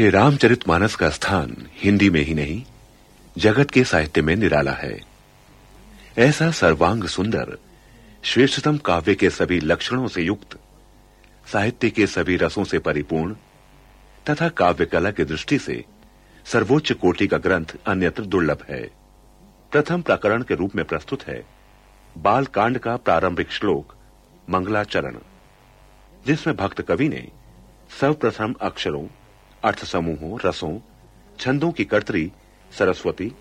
श्री रामचरित मानस का स्थान हिंदी में ही नहीं, जगत के साहित्य में निराला है। ऐसा सर्वांग सुंदर, श्रेष्ठतम काव्य के सभी लक्षणों से युक्त, साहित्य के सभी रसों से परिपूर्ण, तथा काव्य कला की दृष्टि से सर्वोच्च कोटि का ग्रंथ अन्यत्र दुर्लभ है। प्रथम प्रकरण के रूप में प्रस्तुत है बाल कांड का प्रारंभिक श्लोक, मंगलाचरण, जिसमें भक्त कवि ने सर्वप्रथम अक्षरों अर्थ समूहों रसों, छंदों की कर्तरी, सरस्वती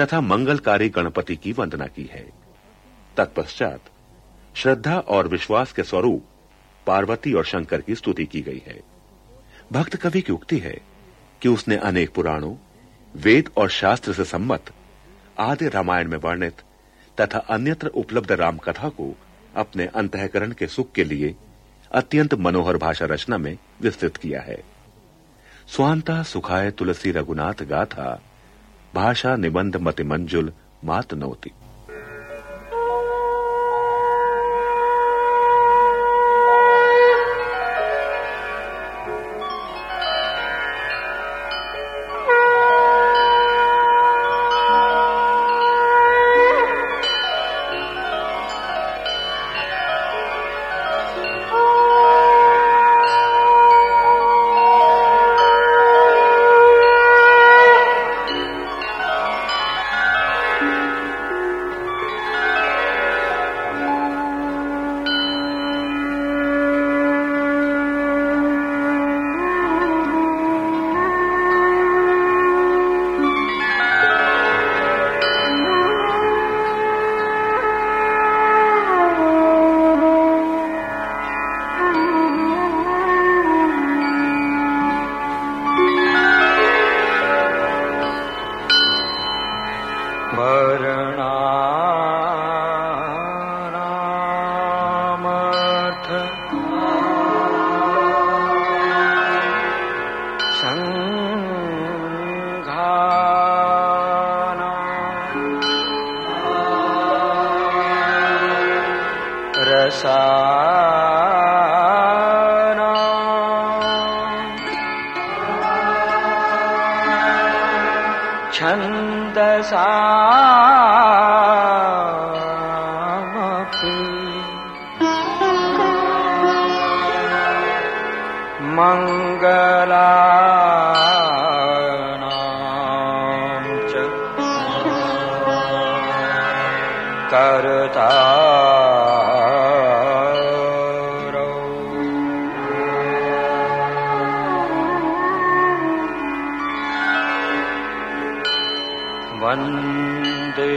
तथा मंगलकारी गणपति की वंदना की है। तत्पश्चात श्रद्धा और विश्वास के स्वरूप पार्वती और शंकर की स्तुति की गई है। भक्त कवि की उक्ति है कि उसने अनेक पुराणों, वेद और शास्त्र से सम्मत आदि रामायण में वर्णित तथा अन्यत्र उपलब्ध राम कथा को अपने अंतकरण के सुख के लिए अत्यंत मनोहर भाषा रचना में विस्तृत किया है। स्वांता सुखाय तुलसी रघुनाथ गाथा। भाषा निबंध मति मंजुल मात नौती। छन्दसा मङ्गला वन्दे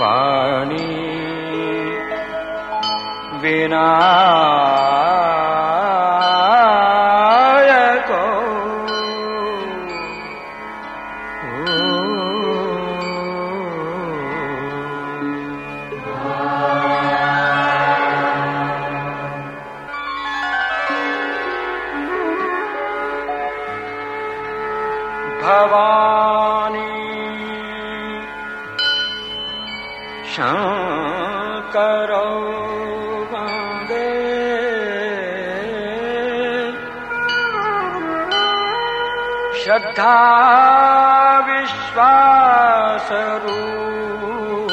वाणी विना भवानी। शङ्करौ वंदे। श्रद्धा विश्वासरूपिणौ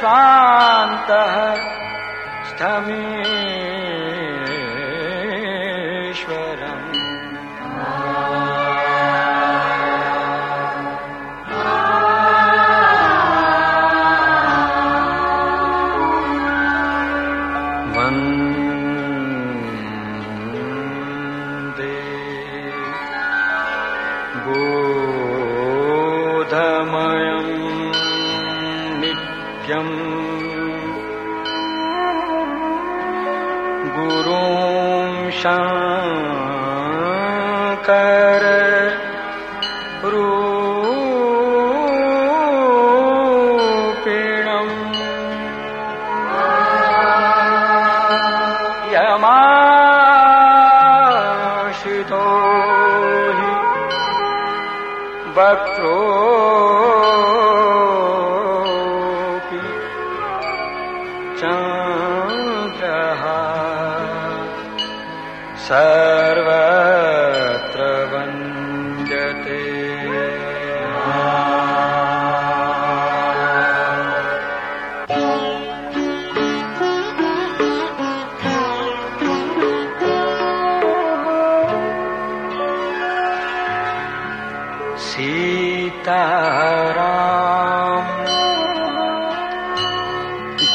शान्तः स्थमे ूपीणम् यमाषितो हि वक्रोपि च स सीताराम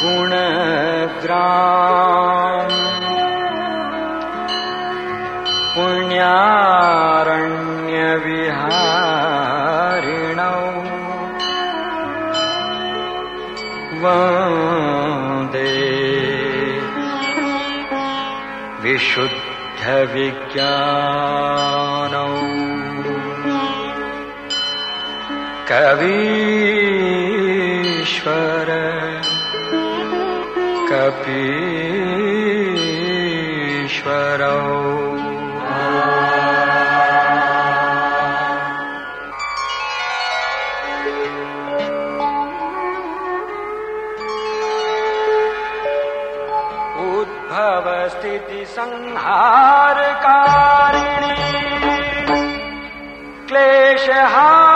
गुणग्राम पुण्यारण्यविहारिणौ वन्दे। विशुद्धविज्ञानौ कवीश्वर कपीश्वरौ। उद्भवस्थितिसंहारकारिणी क्लेशहारिणी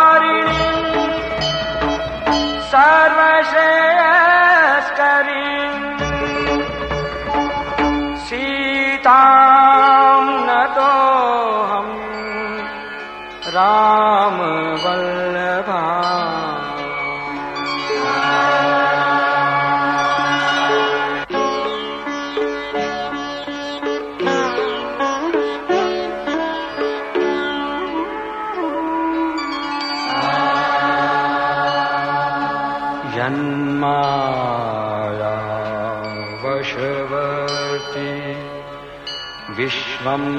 آتش از کریم न तो हम राम यन्माया वशवर्ति विश्वम्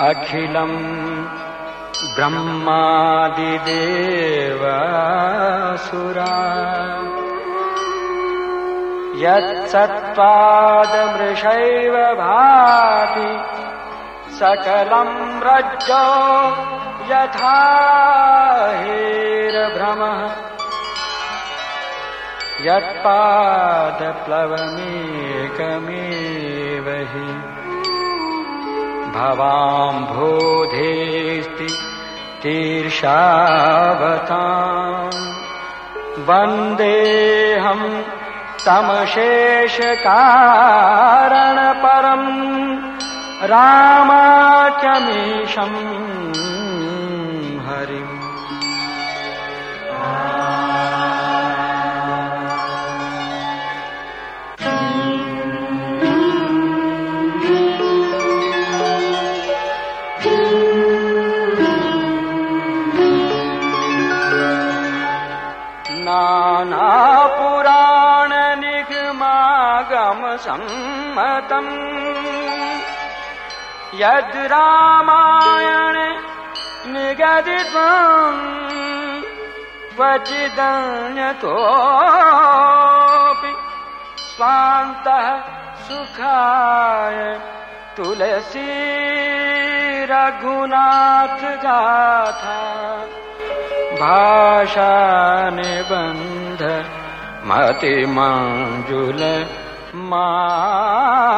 अखिलम् ब्रह्मादिदेवासुरा। यत्सत्त्वादमृषैव भाति सकलम् रज्जो यथा हेरभ्रमः यत्पादप्लवमेकमेव हि भवाम्भोधेस्ति तीर्षावताम्। वन्देऽहम् तमशेषकारणपरम् रामाख्यमीशम् नानापुराणनिगमागमसम्मतम् यद् रामायणे निगदित्वम् क्वचिदन्यतोऽपि स्वान्तः सुखाय तुलसी रघुनाथ गाथा। भाषा निबन्ध मतिमञ्जुल 妈。